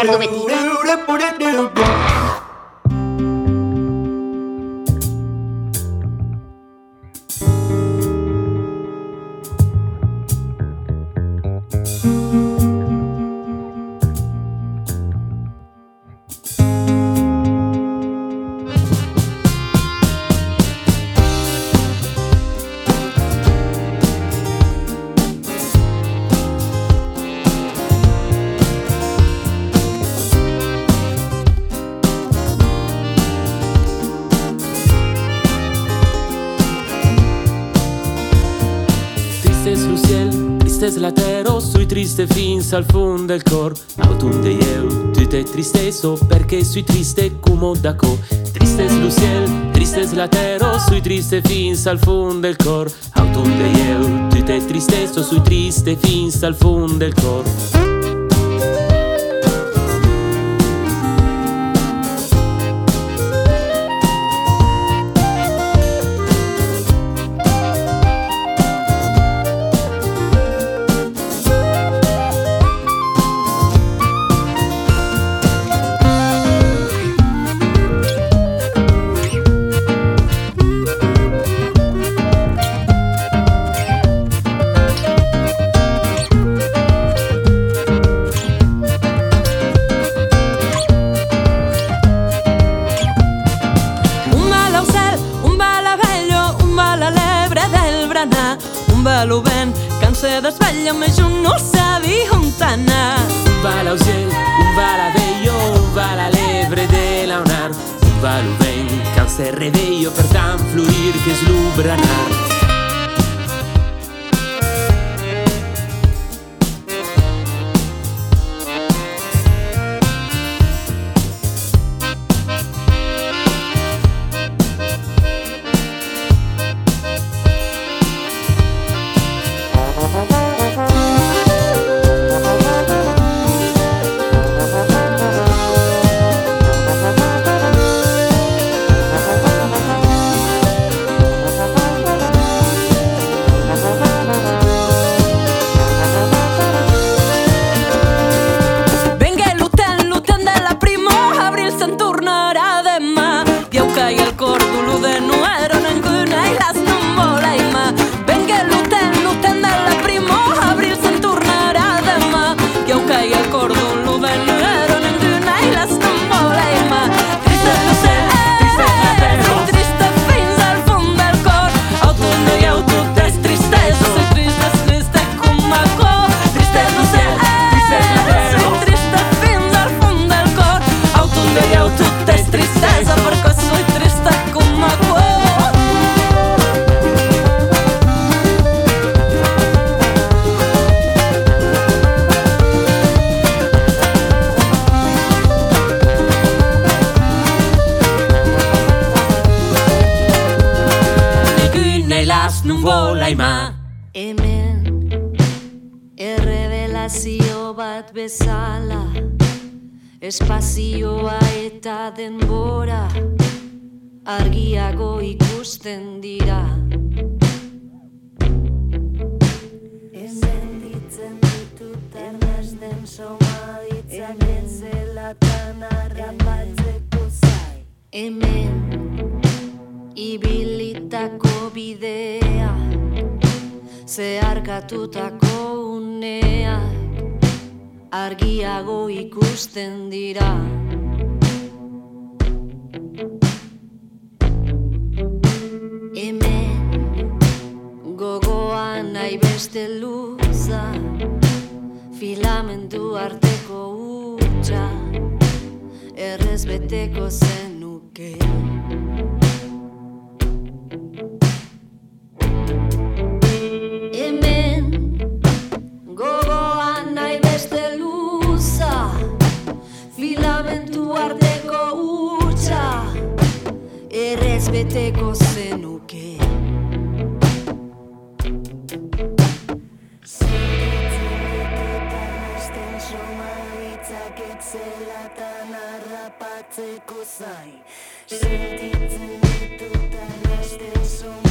Bernardo Betina. fissa al fondo del cor Autunn de eu, tutte tristesso Perché sui triste cumo da co Tristes lo ciel, tristes la terra oh, Sui triste fins al fondo del cor. Autunn de yeutu te triste tristesso Sui triste fins al fondo del cor. d'anar un balovent que ens desvetlla més un no sabi on anar. Un va gel, un va la Vello, un va la l'Ebre de la Onar, un balovent que ens reveio per tant fluir que és l'obranar. espazioa eta denbora argiago ikusten dira. Hemen ditzen ditut ernazten soma ditzak entzelatan arrapatzeko zai. Hemen ibilitako bidea zeharkatutako unea argiago ikusten dira. Hemen gogoan nahi beste luza, filamentu arteko utxa, errez beteko zenuke. abentu arteko utxa Errez beteko zenuke. Zelatan arrapatzeko zain Sentitzen ditutan Este zuma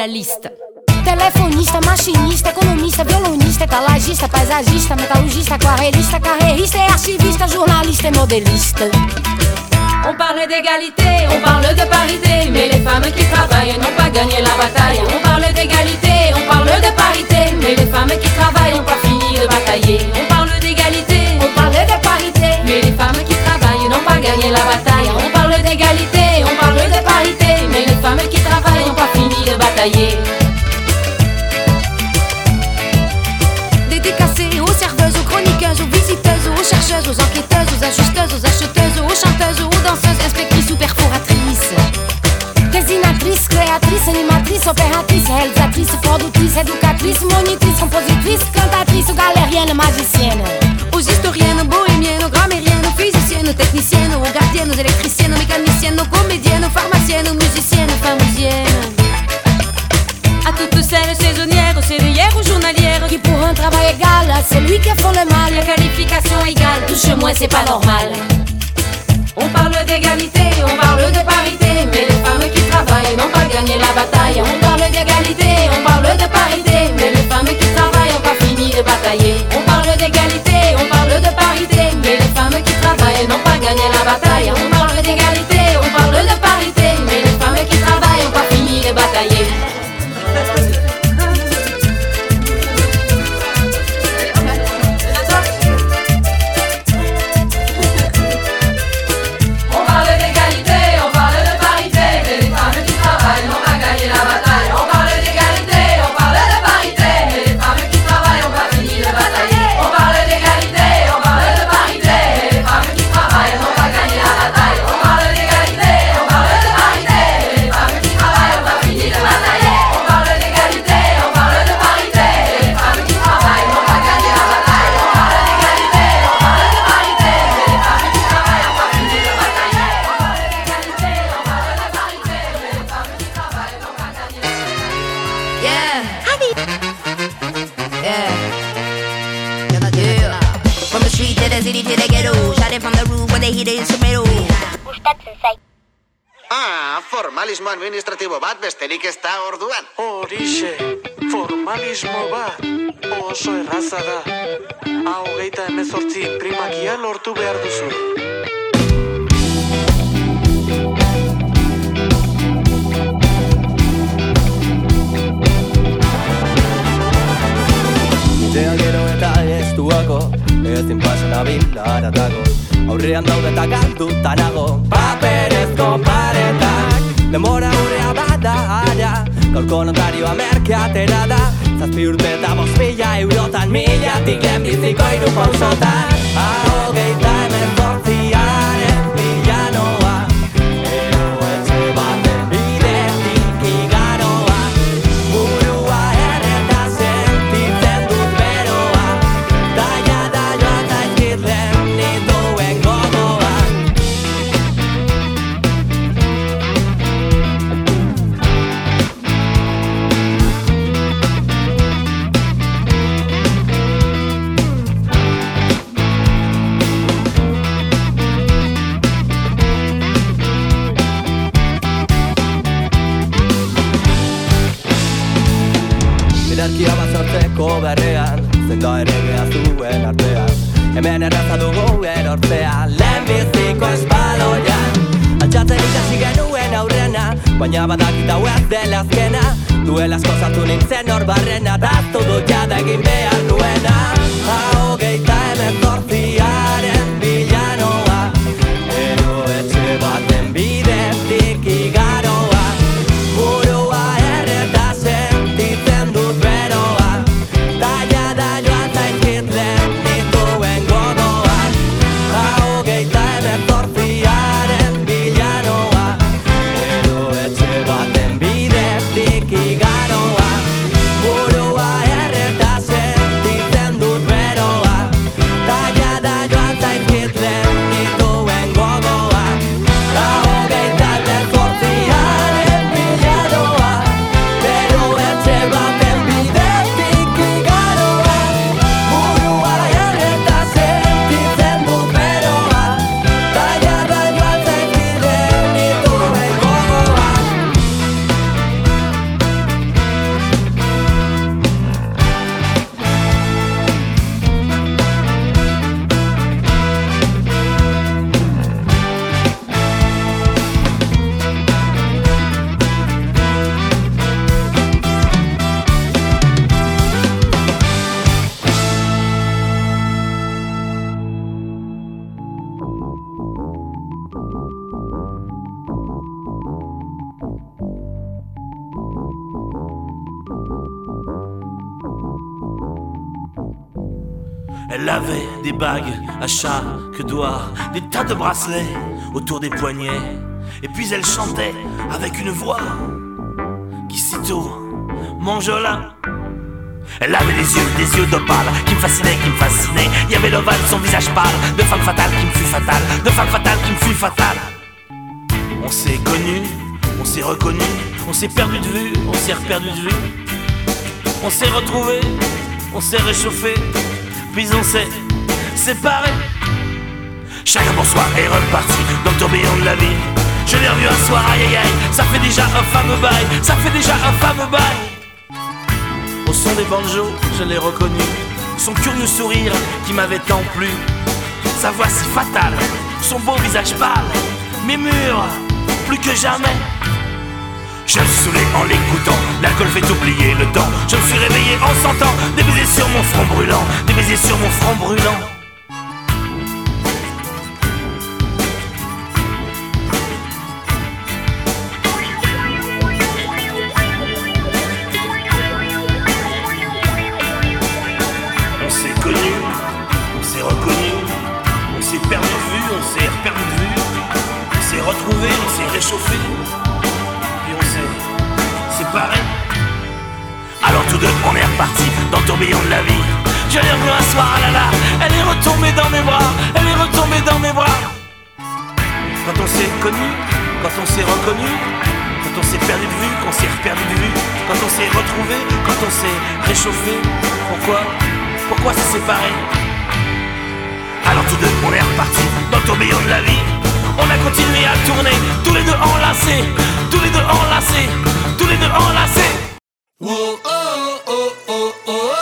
la liste. Telefonista, machinista, economista, violonista, etalagista, paisagista, metalurgista, e archivista, jornalista e modelista. On parle d'égalité, on parle de parité, mais les femmes qui travaillent n'ont pas gagné la bataille. On parle d'égalité, on parle de parité, mais les femmes qui travaillent n'ont pas fini de batailler. On parle d'égalité, On parle de parité, mais les femmes qui travaillent n'ont pas gagné la bataille. On parle d'égalité, on parle de parité, mais les femmes qui travaillent n'ont batailler. Dédicacé aux serveuses, aux chroniqueuses, aux visiteuses, aux chercheuses, aux enquêteuses, aux ajusteuses, aux acheteuses, aux chanteuses, aux danseuses, inspectrices ou perforatrices. Designatrice, créatrice, animatrice, opératrice, réalisatrice, produtrice, éducatrice, monitrice, compositrice, cantatrice, galérienne, magicienne. Aux historiennes, bohémiennes, aux grammairiennes, physiciennes, techniciennes, aux gardiennes, aux électriciennes, aux mécaniciennes, comédiennes, pharmaciennes, musiciennes, aux toutes celles saisonnières, sévillères, aux journalières, Qui pour un travail égal, à celui qui font le mal. la qualification égale, touche moins, c'est pas normal. On parle d'égalité, besterik ez da orduan. Horixe, formalismo bat oso erraza da. Hau geita emezortzi primakia lortu behar duzu. Idea gero eta ez duako Ezin pasan abila haratako Aurrean daude eta galduta nago Paperezko paretak Demora da ara Gorko notarioa merkeatera da. Zazpi urte eta bost mila eurotan Mila tiken biziko iru pausotan. Ba, Aho gehi da hemen Hemen erraza dugu erortzea. Lehen biziko espaloian Altxatzen ikasi genuen aurrena Baina badakit hau ez dela azkena. Duela asko zartu nintzen hor barrena Daztu du jada egin behar duena. Hau geita emezortzi de bracelets autour des poignets. Et puis elle chantait avec une voix qui sitôt m'enjola. Elle avait des yeux, des yeux d'opale qui me fascinaient, qui me fascinaient. Il y avait l'ovale, son visage pâle, de femme fatale qui me fut fatale, de femme fatale qui me fut fatale. On s'est connus, on s'est reconnus, on s'est perdu de vue, on s'est reperdu de vue. On s'est retrouvés, on s'est réchauffé, puis on s'est séparés. Chacun pour soi est reparti dans le tourbillon de la vie. Je l'ai revu un soir, aïe aïe aïe, ça fait déjà un fameux bail, ça fait déjà un fameux bail. Au son des banjos, je l'ai reconnu, son curieux sourire qui m'avait tant plu, sa voix si fatale, son beau visage pâle, mes murs, plus que jamais. Je me saoulé en l'écoutant, l'alcool fait oublier le temps. Je me suis réveillé en sentant des baisers sur mon front brûlant, des baisers sur mon front brûlant. Dans le tourbillon de la vie. Je l'ai revue un soir, ah là là, elle est retombée dans mes bras, elle est retombée dans mes bras. Quand on s'est connus, quand on s'est reconnus, quand on s'est perdu de vue, qu'on s'est reperdu de vue, quand on s'est retrouvé, quand on s'est réchauffé, pourquoi Pourquoi s'est séparé Alors tous deux, on est reparti dans le tourbillon de la vie. On a continué à tourner, tous les deux enlacés, tous les deux enlacés, tous les deux enlacés. Zure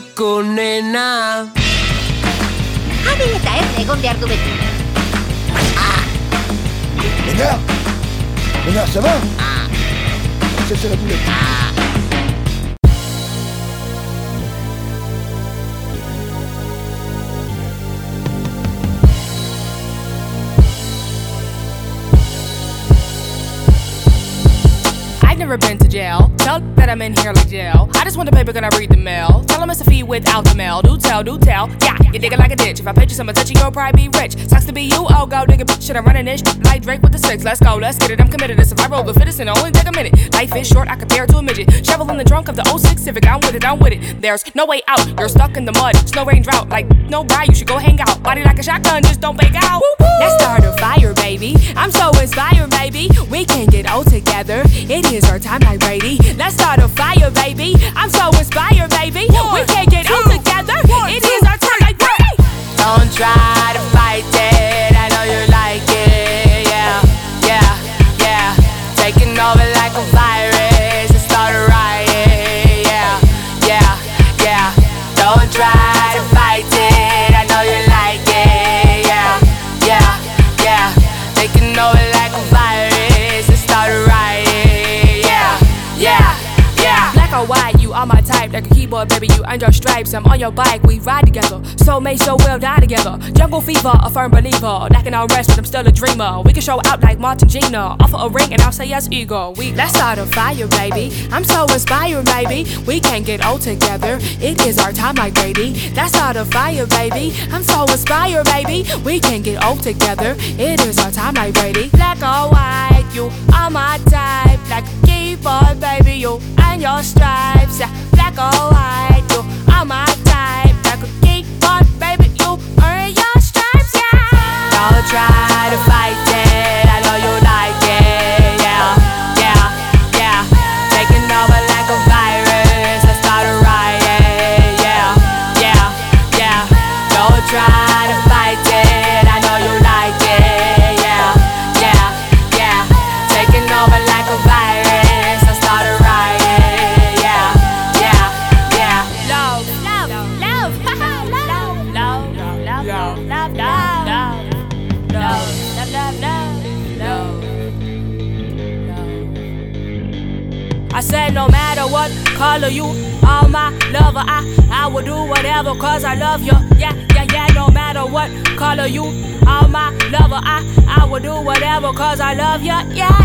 rico, nena. Ah. Nena Nena, ah. Ah. never been to jail. Felt that I'm in here like jail. I just want the paper, can I read the mail? It's a fee without the mail. Do tell, do tell. Yeah, you dig it like a ditch. If I pitch you some attention, you'll probably be rich. Sucks to be you, oh, go dig a bitch. Shit, I'm running this shit like Drake with the six. Let's go, let's get it. I'm committed to survival of the fittest and oh, it only take a minute. Life is short, I compare to a midget. Shovel in the trunk of the 06 Civic. I'm with it, I'm with it. There's no way out. You're stuck in the mud. Snow rain drought. Like, no ride, you should go hang out. Body like a shotgun, just don't bake out. Let's start a fire, baby. I'm so inspired, baby. We can get old together. It is our time like Brady. Let's start a fire, baby. I'm so inspired, your bike, we ride together. Soulmate, so we'll die together. Jungle fever, a firm believer. Lacking on rest, but I'm still a dreamer. We can show out like Martin Gina. Offer a ring, and I'll say yes, ego. We let's start a fire, baby. I'm so inspired, baby. We can get old together. It is our time, like Brady. Let's start a fire, baby. I'm so inspired, baby. We can get old together. It is our time, like Brady. Black or white, you are my type. Like keyboard, baby, you and your stripes. Black or white, you are my type. Don't try to fight color you all my lover, I I will do whatever cause I love you. Yeah, yeah, yeah, no matter what color you all my lover, I I will do whatever cause I love you. Yeah,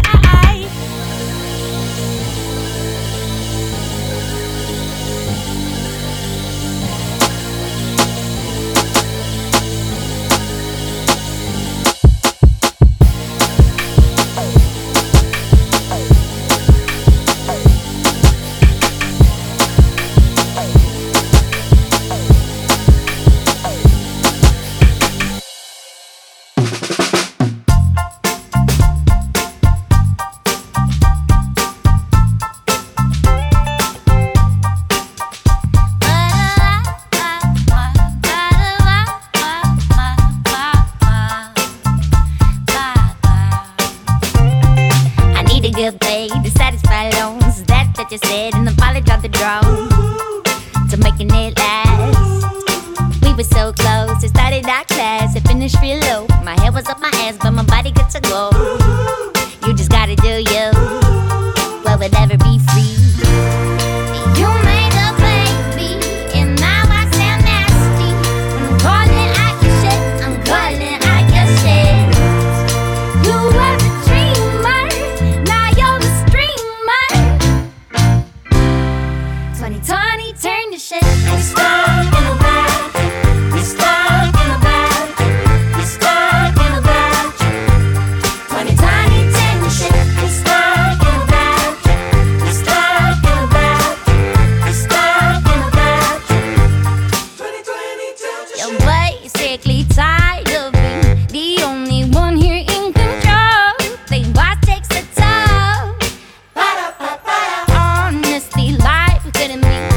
rid me.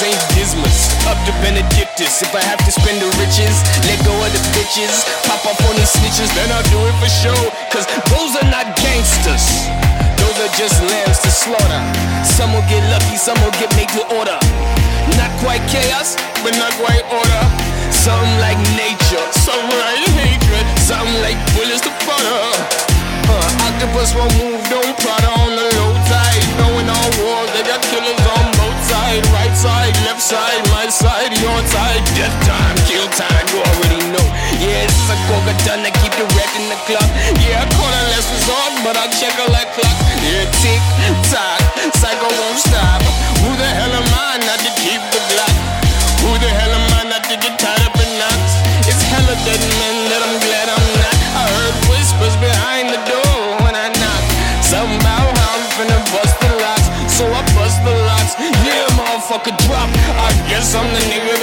St. Dismas, up to Benedictus. If I have to spend the riches, let go of the bitches. Pop up on these snitches, then I'll do it for sure. Cause those are not gangsters. Those are just lambs to slaughter. Some will get lucky, some will get made to order. Not quite chaos, but not quite order. Something like nature, something like hatred, something like bullets to butter. Uh, octopus won't move, don't Prada on the low tide. Knowing all wars, they got killers on side, left side, my side, your side. Death time, kill time, you already know. Yeah, this is a coca done to keep the wreck in the clock. Yeah, I call it less resort, but I check her like clock. Yeah, tick tock, psycho won't stop. Who the hell am I not to keep the Guess I'm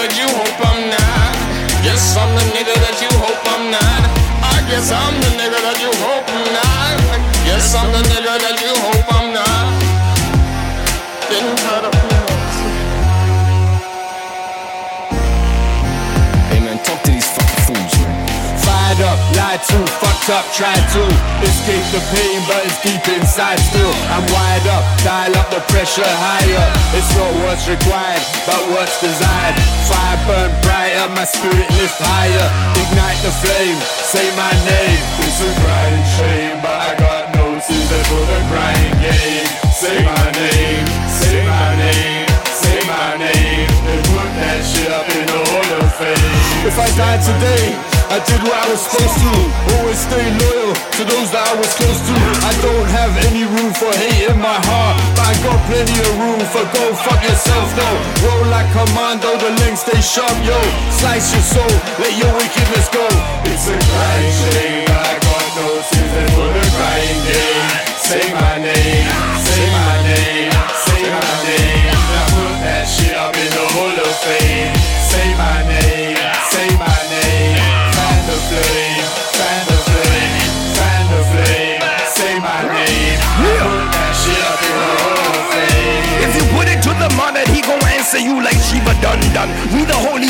up, lied to, fucked up, tried to escape the pain, but it's deep inside still. I'm wired up, dial up the pressure higher. It's not what's required, but what's desired. Fire burn brighter, my spirit lift higher. Ignite the flame, say my name. It's a crying shame, but I got no season for the crying game. Say my name, say my name, say my name. And put that shit up in the hall of fame. If I died today, I did what I was supposed to. Always stay loyal to those that I was close to. I don't have any room for hate in my heart, but I got plenty of room for go fuck yourself though. Roll like a commando, the link stay sharp, yo. Slice your soul, let your wickedness go. It's a shame, but I got no season for the game. Say my name, say my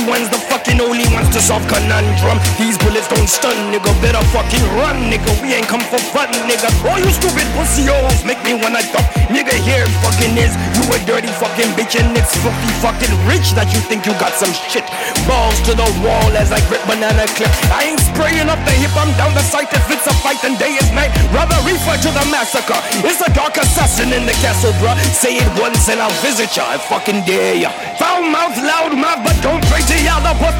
ones, the fucking only ones solve conundrum. These bullets don't stun, nigga. Better fucking run, nigga. We ain't come for fun, nigga. All you stupid pussy hoes make me wanna duck. Nigga, here fucking is. You a dirty fucking bitch and it's filthy fucking rich that you think you got some shit. Balls to the wall as I grip banana clip. I ain't spraying up the hip, I'm down the sight. If it's a fight, then day is night. Rather refer to the massacre. It's a dark assassin in the castle, bruh. Say it once and I'll visit ya. I fucking dare ya. Foul mouth, loud mouth, but don't pray to ya. The puff.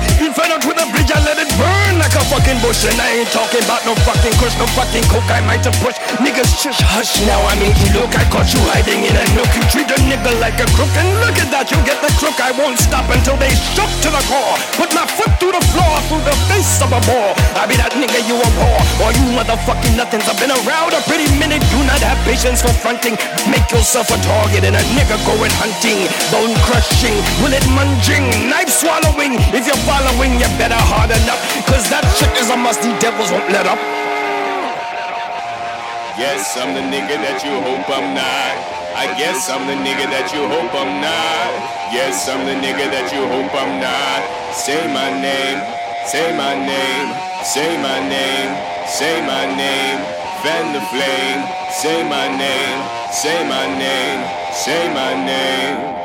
To the bridge, I let it burn like a fucking bush. And I ain't talking about no fucking kush, no fucking coke. I might have pushed niggas shush hush. Now I make you look. I caught you hiding in a nook. You treat a nigga like a crook, and look at that, you get the crook. I won't stop until they shook to the core. Put my foot through the floor, through the face of a bore. I be that nigga you a abhor, or you motherfucking nothings. I've been around a pretty minute. Do not have patience for fronting. Make yourself a target and a nigga going hunting, bone crushing, bullet munging, knife swallowing. If you're following, you better harden up, cause that shit is a must. These devils won't let up. Yes, I'm the nigga that you hope I'm not. I guess I'm the nigga that you hope I'm not. Yes, I'm the nigga that you hope I'm not. Say my name, say my name, say my name, say my name. Fan the flame, say my name, say my name, say my name.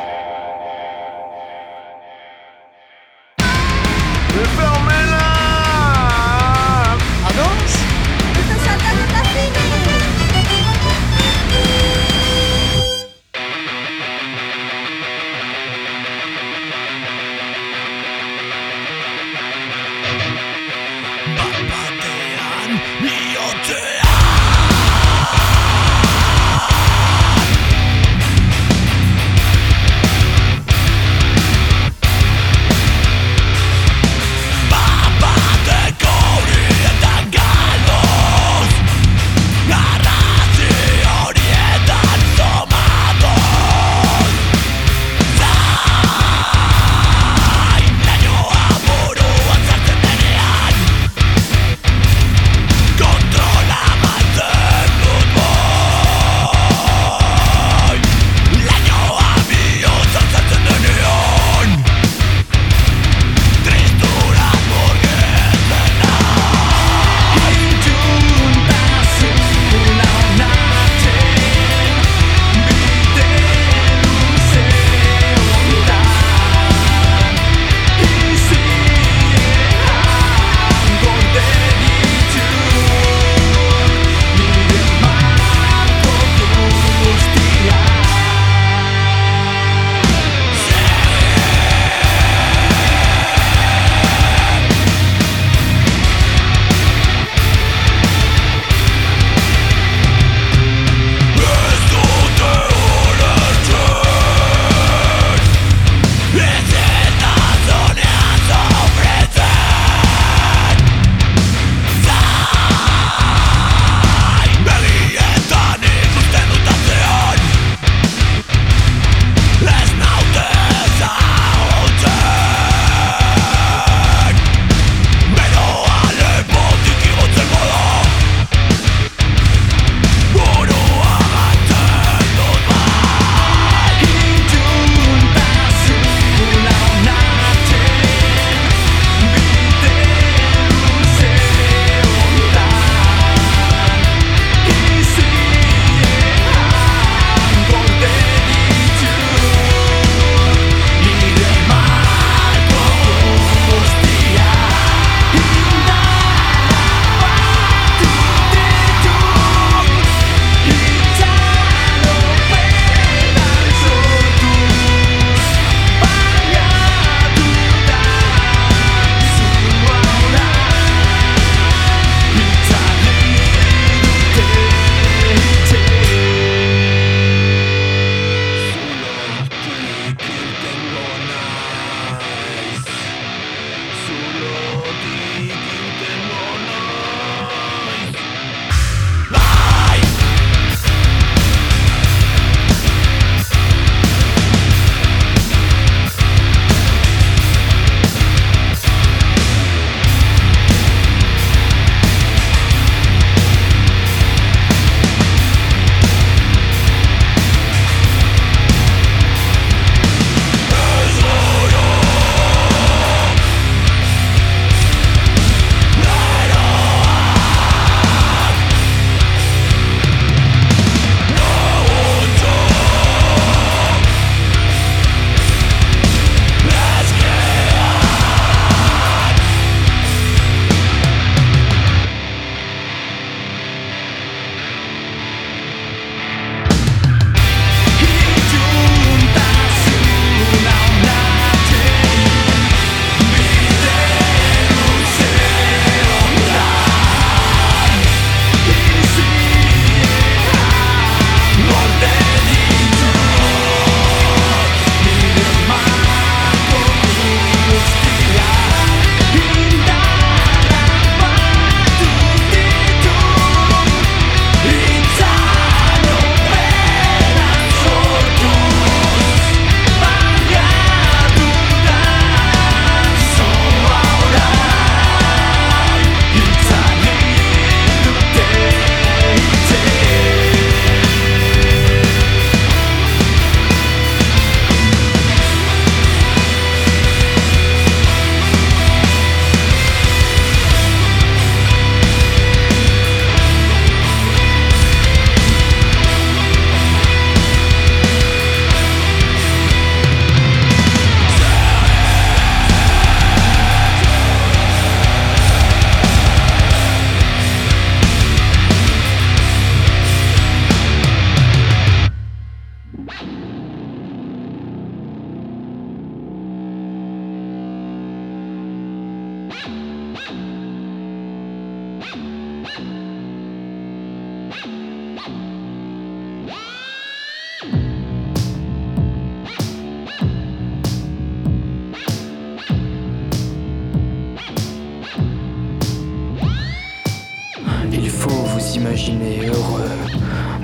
S'imaginer heureux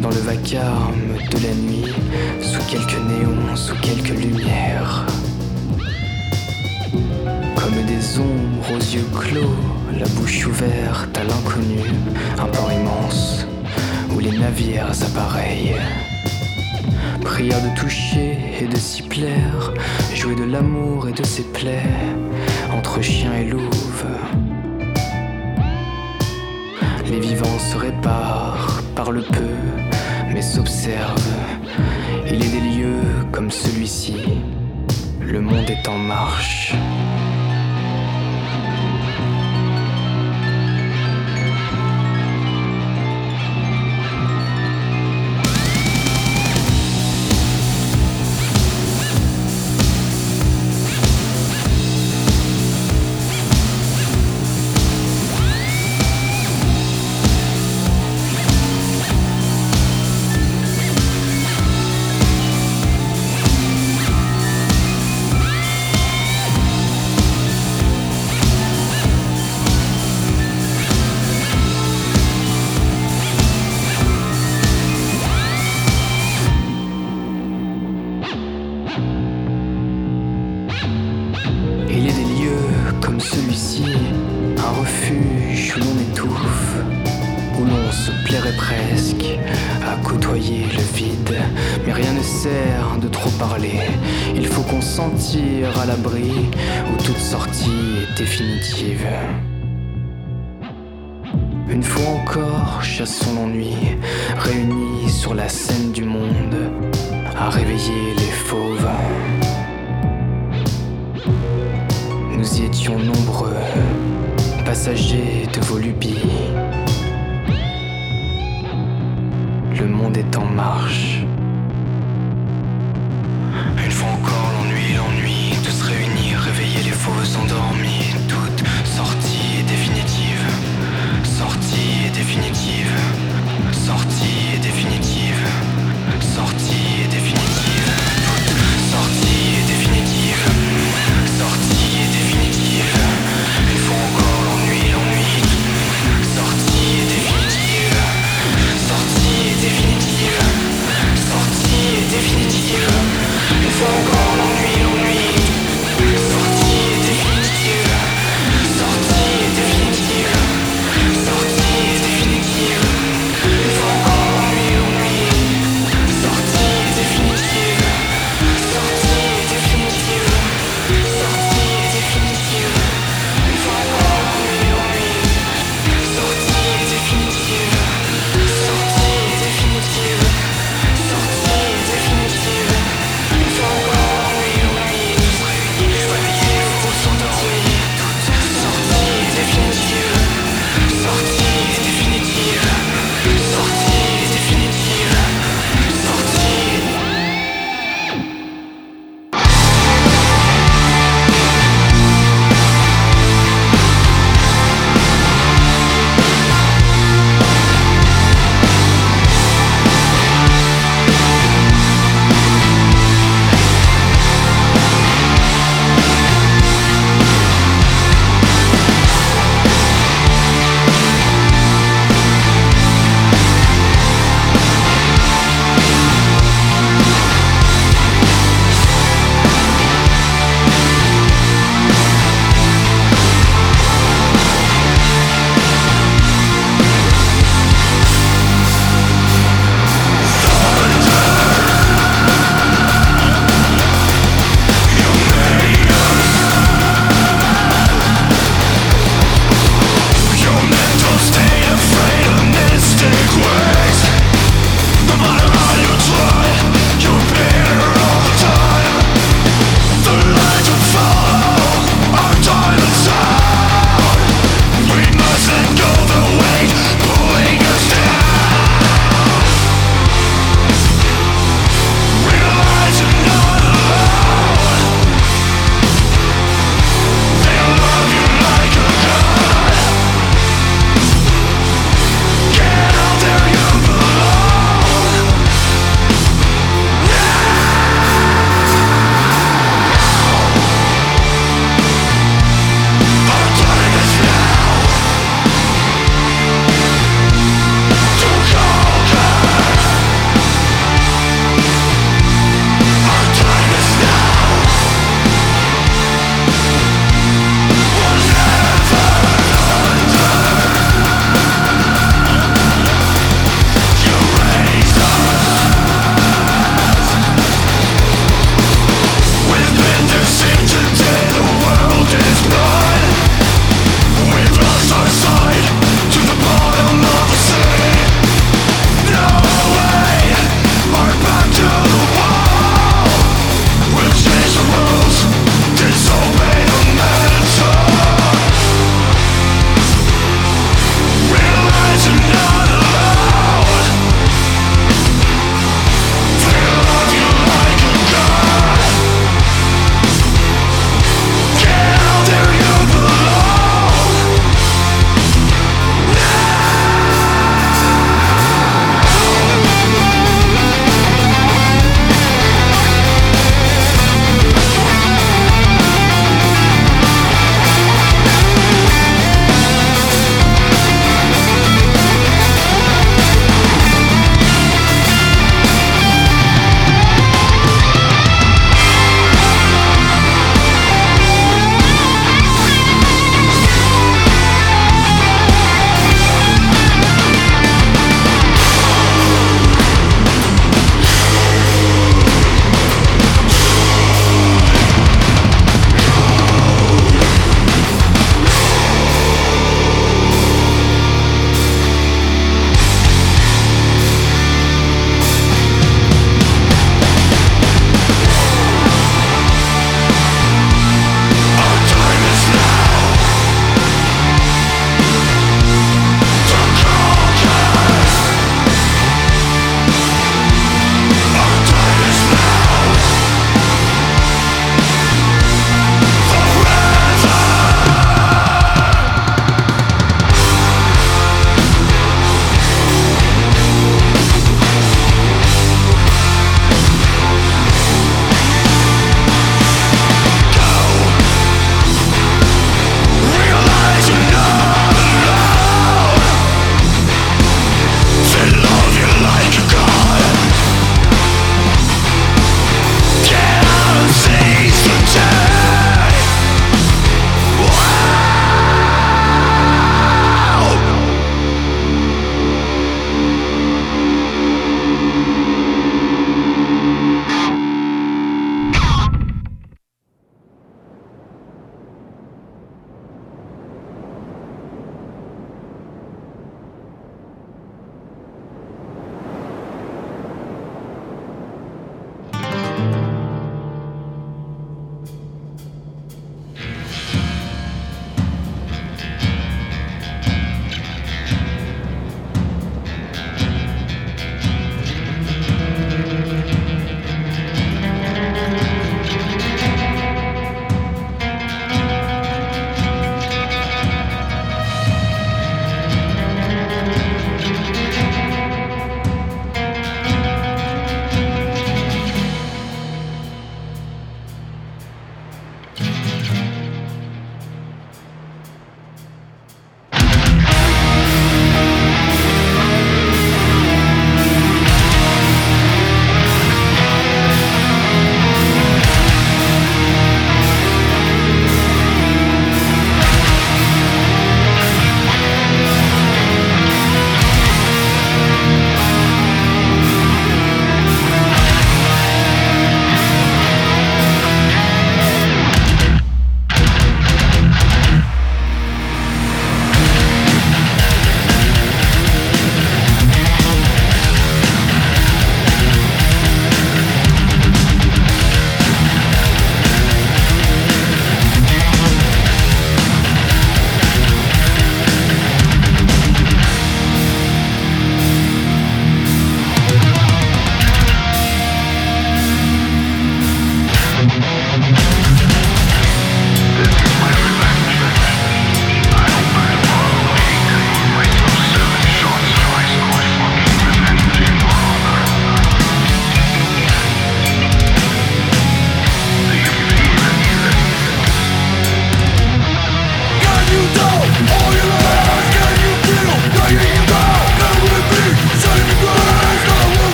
dans le vacarme de la nuit, sous quelques néons, sous quelques lumières. Comme des ombres aux yeux clos, la bouche ouverte à l'inconnu, un port immense où les navires appareillent. Prière de toucher et de s'y plaire, jouer de l'amour et de ses plaies, entre chien et louve. Les vivants se réparent, parlent peu, mais s'observent. Il est des lieux comme celui-ci, le monde est en marche. Une fois encore, chassons l'ennui, réunis sur la scène du monde, à réveiller les fauves. Nous y étions nombreux, passagers de vos lubies. Le monde est en marche. Une fois encore, l'ennui, l'ennui de se réunir, réveiller les faux endormis. Définitive. Sortie définitive.